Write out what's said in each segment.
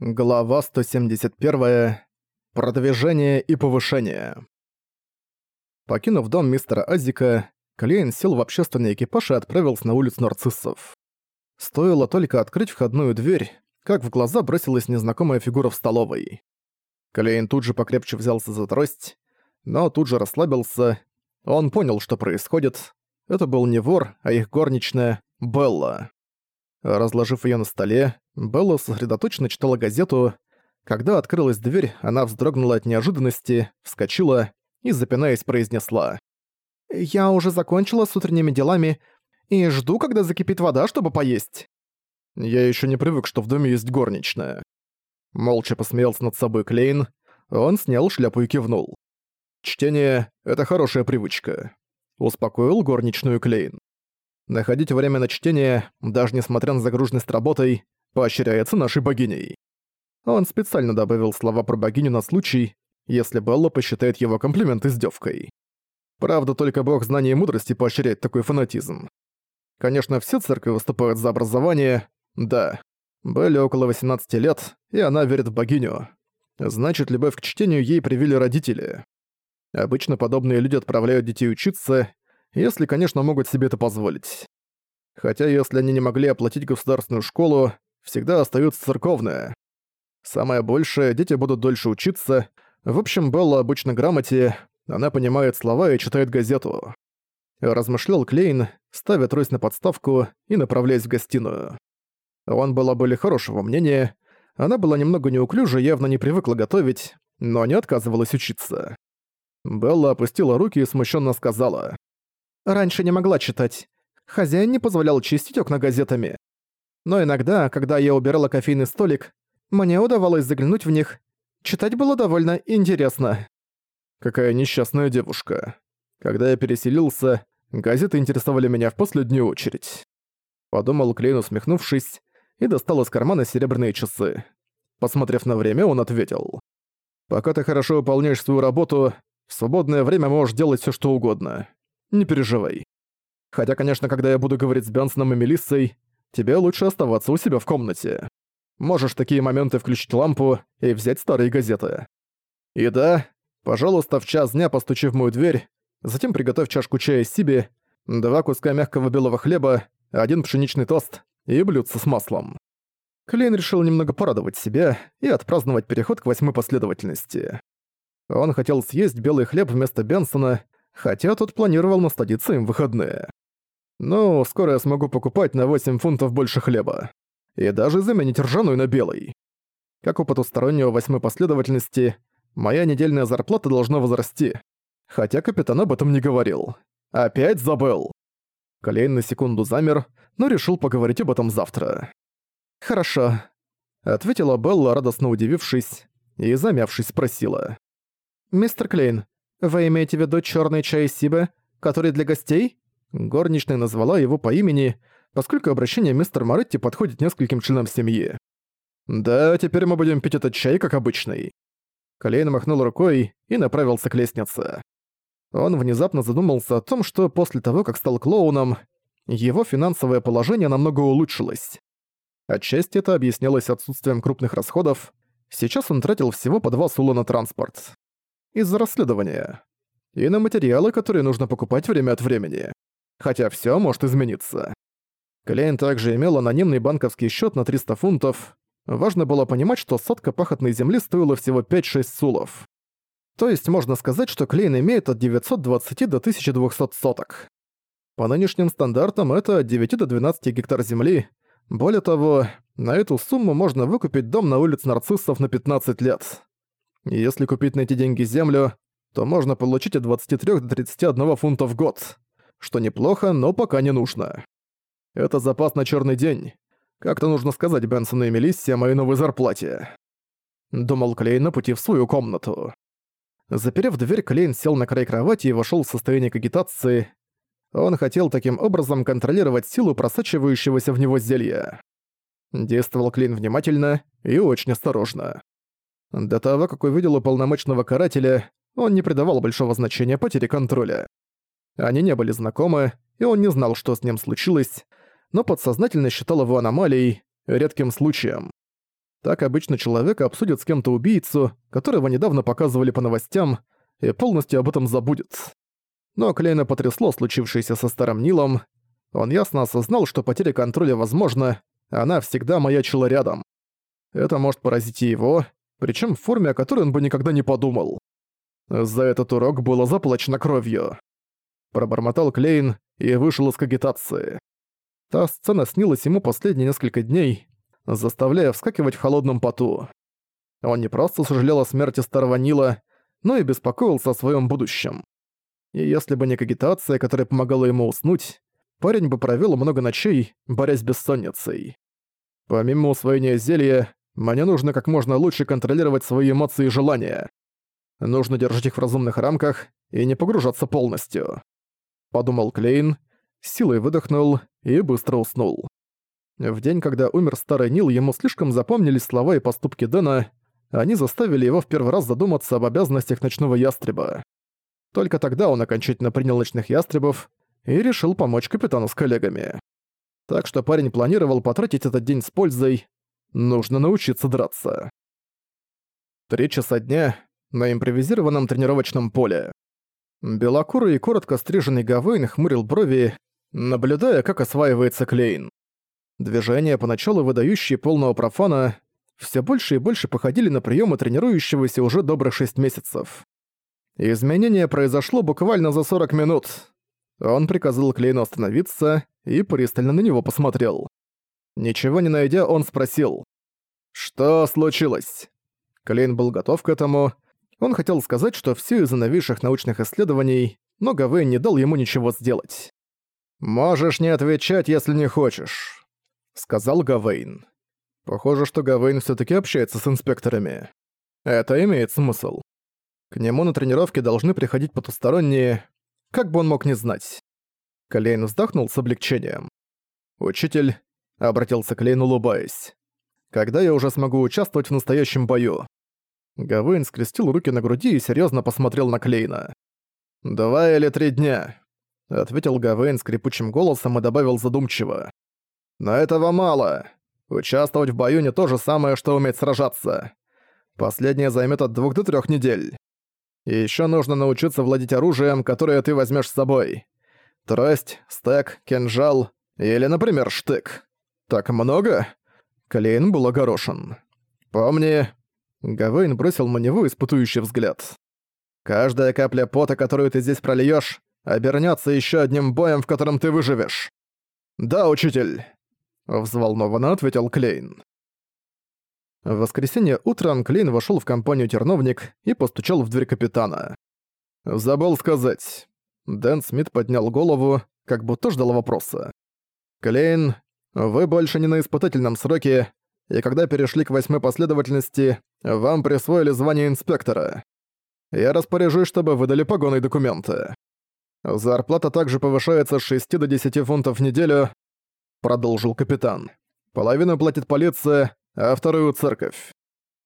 Глава 171. Продвижение и повышение. Покинув дом мистера Азика, Клейн сел в общественный экипаж и отправился на улицу нарциссов. Стоило только открыть входную дверь, как в глаза бросилась незнакомая фигура в столовой. Клейн тут же покрепче взялся за трость, но тут же расслабился. Он понял, что происходит. Это был не вор, а их горничная Белла. Разложив её на столе, Белла сосредоточенно читала газету. Когда открылась дверь, она вздрогнула от неожиданности, вскочила и, запинаясь, произнесла. «Я уже закончила с утренними делами и жду, когда закипит вода, чтобы поесть». Я ещё не привык, что в доме есть горничная. Молча посмеялся над собой Клейн, он снял шляпу и кивнул. «Чтение — это хорошая привычка», — успокоил горничную Клейн. Находить время на чтение, даже несмотря на загруженность работой, поощряется нашей богиней. Он специально добавил слова про богиню на случай, если Белла посчитает его комплимент издевкой. Правда, только бог знания и мудрости поощряет такой фанатизм. Конечно, все церкви выступают за образование, да. Белле около 18 лет, и она верит в богиню. Значит, любовь к чтению ей привили родители. Обычно подобные люди отправляют детей учиться, если, конечно, могут себе это позволить. Хотя если они не могли оплатить государственную школу, всегда остаются церковные. Самое большее, дети будут дольше учиться. В общем, Белла обычно грамоте, она понимает слова и читает газету. Размышлял Клейн, ставя трость на подставку и направляясь в гостиную. Он был о Белле хорошего мнения, она была немного неуклюжа, явно не привыкла готовить, но не отказывалась учиться. Белла опустила руки и смущенно сказала. Раньше не могла читать. Хозяин не позволял чистить окна газетами. Но иногда, когда я убирала кофейный столик, мне удавалось заглянуть в них. Читать было довольно интересно. Какая несчастная девушка. Когда я переселился, газеты интересовали меня в последнюю очередь. Подумал Клейн, усмехнувшись, и достал из кармана серебряные часы. Посмотрев на время, он ответил. «Пока ты хорошо выполняешь свою работу, в свободное время можешь делать все, что угодно. Не переживай. Хотя, конечно, когда я буду говорить с Бенсоном и Мелиссой, тебе лучше оставаться у себя в комнате. Можешь такие моменты включить лампу и взять старые газеты. И да, пожалуйста, в час дня постучи в мою дверь, затем приготовь чашку чая себе, два куска мягкого белого хлеба, один пшеничный тост и блюдце с маслом. Клейн решил немного порадовать себя и отпраздновать переход к восьмой последовательности. Он хотел съесть белый хлеб вместо Бенсона, хотя тот планировал насладиться им выходные. Ну, скоро я смогу покупать на 8 фунтов больше хлеба. И даже заменить ржаную на белый. Как у потустороннего восьмой последовательности, моя недельная зарплата должна возрасти. Хотя капитан об этом не говорил. Опять забыл. Колейн на секунду замер, но решил поговорить об этом завтра. «Хорошо», — ответила Белла, радостно удивившись, и, замявшись, спросила. «Мистер Клейн, «Вы имеете в виду чёрный чай Сибе, который для гостей?» Горничная назвала его по имени, поскольку обращение мистер Моретти подходит нескольким членам семьи. «Да, теперь мы будем пить этот чай, как обычный». Колейн махнул рукой и направился к лестнице. Он внезапно задумался о том, что после того, как стал клоуном, его финансовое положение намного улучшилось. Отчасти это объяснялось отсутствием крупных расходов, сейчас он тратил всего по два сула на транспорт из-за расследования. И на материалы, которые нужно покупать время от времени. Хотя всё может измениться. Клейн также имел анонимный банковский счёт на 300 фунтов. Важно было понимать, что сотка пахотной земли стоила всего 5-6 сулов. То есть можно сказать, что Клейн имеет от 920 до 1200 соток. По нынешним стандартам это от 9 до 12 гектар земли. Более того, на эту сумму можно выкупить дом на улице нарциссов на 15 лет. Если купить на эти деньги землю, то можно получить от 23 до 31 фунта в год. Что неплохо, но пока не нужно. Это запас на черный день. Как-то нужно сказать Бенсону и Мелиссе о моей новой зарплате. Думал Клейн на пути в свою комнату. Заперев дверь, Клейн сел на край кровати и вошел в состояние кагитации. Он хотел таким образом контролировать силу просачивающегося в него зелья. Действовал Клейн внимательно и очень осторожно. До того, как увидел уполномоченного карателя, он не придавал большого значения потере контроля. Они не были знакомы, и он не знал, что с ним случилось, но подсознательно считал его аномалией, редким случаем. Так обычно человек обсудит с кем-то убийцу, которого недавно показывали по новостям, и полностью об этом забудет. Но Клейна потрясло случившееся со Старым Нилом. Он ясно осознал, что потеря контроля возможна, она всегда маячила рядом. Это может поразить и его, причем в форме, о которой он бы никогда не подумал. За этот урок было заплачено кровью. Пробормотал Клейн и вышел из кагитации. Та сцена снилась ему последние несколько дней, заставляя вскакивать в холодном поту. Он не просто сожалел о смерти старого Нила, но и беспокоился о своем будущем. И если бы не кагитация, которая помогала ему уснуть, парень бы провел много ночей, борясь с бессонницей. Помимо усвоения зелья, мне нужно как можно лучше контролировать свои эмоции и желания. Нужно держать их в разумных рамках и не погружаться полностью. Подумал Клейн, силой выдохнул и быстро уснул. В день, когда умер старый Нил, ему слишком запомнились слова и поступки Дэна, они заставили его в первый раз задуматься об обязанностях ночного ястреба. Только тогда он окончательно принял ночных ястребов и решил помочь капитану с коллегами. Так что парень планировал потратить этот день с пользой. Нужно научиться драться. Три часа дня на импровизированном тренировочном поле. Белокурый и коротко стриженный Гавейн хмурил брови, наблюдая, как осваивается Клейн. Движения, поначалу выдающие полного профана, все больше и больше походили на приемы тренирующегося уже добрых шесть месяцев. Изменение произошло буквально за 40 минут. Он приказал Клейну остановиться и пристально на него посмотрел. Ничего не найдя, он спросил. «Что случилось?» Клейн был готов к этому. Он хотел сказать, что все из-за новейших научных исследований, но Гавейн не дал ему ничего сделать. «Можешь не отвечать, если не хочешь», — сказал Гавейн. Похоже, что Гавейн все таки общается с инспекторами. Это имеет смысл. К нему на тренировке должны приходить потусторонние, как бы он мог не знать. Клейн вздохнул с облегчением. «Учитель», — обратился Клейн, улыбаясь, — «когда я уже смогу участвовать в настоящем бою?» Гавейн скрестил руки на груди и серьезно посмотрел на Клейна. «Два или три дня», — ответил Гавейн скрипучим голосом и добавил задумчиво. «Но этого мало. Участвовать в бою не то же самое, что уметь сражаться. Последнее займет от двух до трех недель. И ещё нужно научиться владеть оружием, которое ты возьмешь с собой. Трость, стек, кинжал или, например, штык. Так много? Клейн был огорошен. Помни... Гавейн бросил на него испытующий взгляд. Каждая капля пота, которую ты здесь прольёшь, обернётся ещё одним боем, в котором ты выживешь. Да, учитель. Взволнованно ответил Клейн. В воскресенье утром Клейн вошел в компанию «Терновник» и постучал в дверь капитана. «Забыл сказать». Дэн Смит поднял голову, как будто ждал вопроса. «Клейн, вы больше не на испытательном сроке, и когда перешли к восьмой последовательности, вам присвоили звание инспектора. Я распоряжусь, чтобы выдали погоны и документы. Зарплата также повышается с 6 до 10 фунтов в неделю», — продолжил капитан. «Половину платит полиция, а вторую — церковь.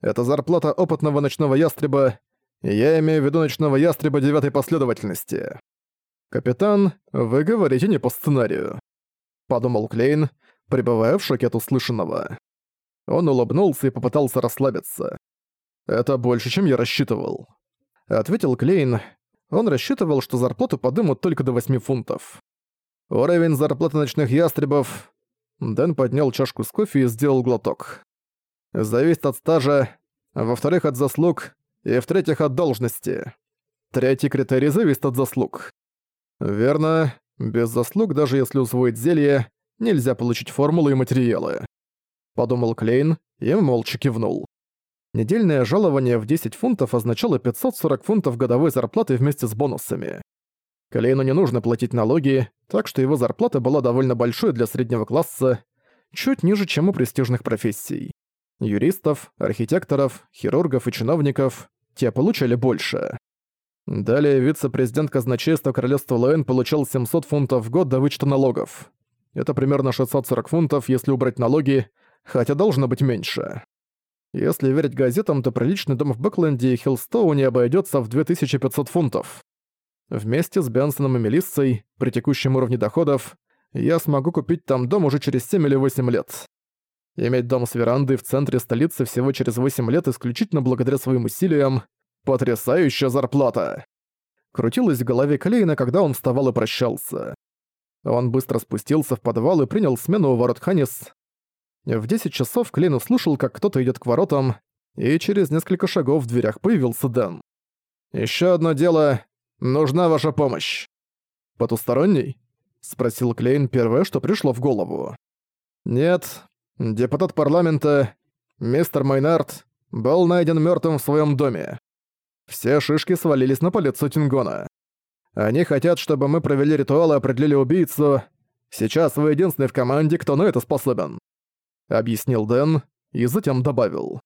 Это зарплата опытного ночного ястреба, я имею в виду ночного ястреба девятой последовательности. Капитан, вы говорите не по сценарию. Подумал Клейн, пребывая в шоке от услышанного. Он улыбнулся и попытался расслабиться. «Это больше, чем я рассчитывал», — ответил Клейн. Он рассчитывал, что зарплату подымут только до 8 фунтов. Уровень зарплаты ночных ястребов... Дэн поднял чашку с кофе и сделал глоток зависит от стажа, во-вторых, от заслуг, и в-третьих, от должности. Третий критерий зависит от заслуг. Верно, без заслуг, даже если усвоить зелье, нельзя получить формулы и материалы. Подумал Клейн и молча кивнул. Недельное жалование в 10 фунтов означало 540 фунтов годовой зарплаты вместе с бонусами. Клейну не нужно платить налоги, так что его зарплата была довольно большой для среднего класса, чуть ниже, чем у престижных профессий. Юристов, архитекторов, хирургов и чиновников те получали больше. Далее вице-президент казначейства Королевства Лоэн получал 700 фунтов в год до вычета налогов. Это примерно 640 фунтов, если убрать налоги, хотя должно быть меньше. Если верить газетам, то приличный дом в Бэкленде и Хиллстоуне обойдется в 2500 фунтов. Вместе с Бенсоном и Мелиссой, при текущем уровне доходов, я смогу купить там дом уже через 7 или 8 лет. Иметь дом с верандой в центре столицы всего через 8 лет исключительно благодаря своим усилиям – потрясающая зарплата. Крутилась в голове Клейна, когда он вставал и прощался. Он быстро спустился в подвал и принял смену у ворот Ханис. В 10 часов Клейн услышал, как кто-то идет к воротам, и через несколько шагов в дверях появился Дэн. Еще одно дело. Нужна ваша помощь». «Потусторонний?» — спросил Клейн первое, что пришло в голову. «Нет. Депутат парламента, мистер Майнард, был найден мертвым в своем доме. Все шишки свалились на полицию Тингона. Они хотят, чтобы мы провели ритуал и определили убийцу. Сейчас вы единственный в команде, кто на это способен», — объяснил Дэн и затем добавил.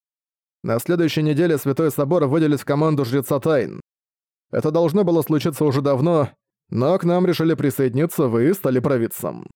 На следующей неделе Святой Собор выделит в команду Жреца Тайн. Это должно было случиться уже давно, но к нам решили присоединиться вы стали провидцем.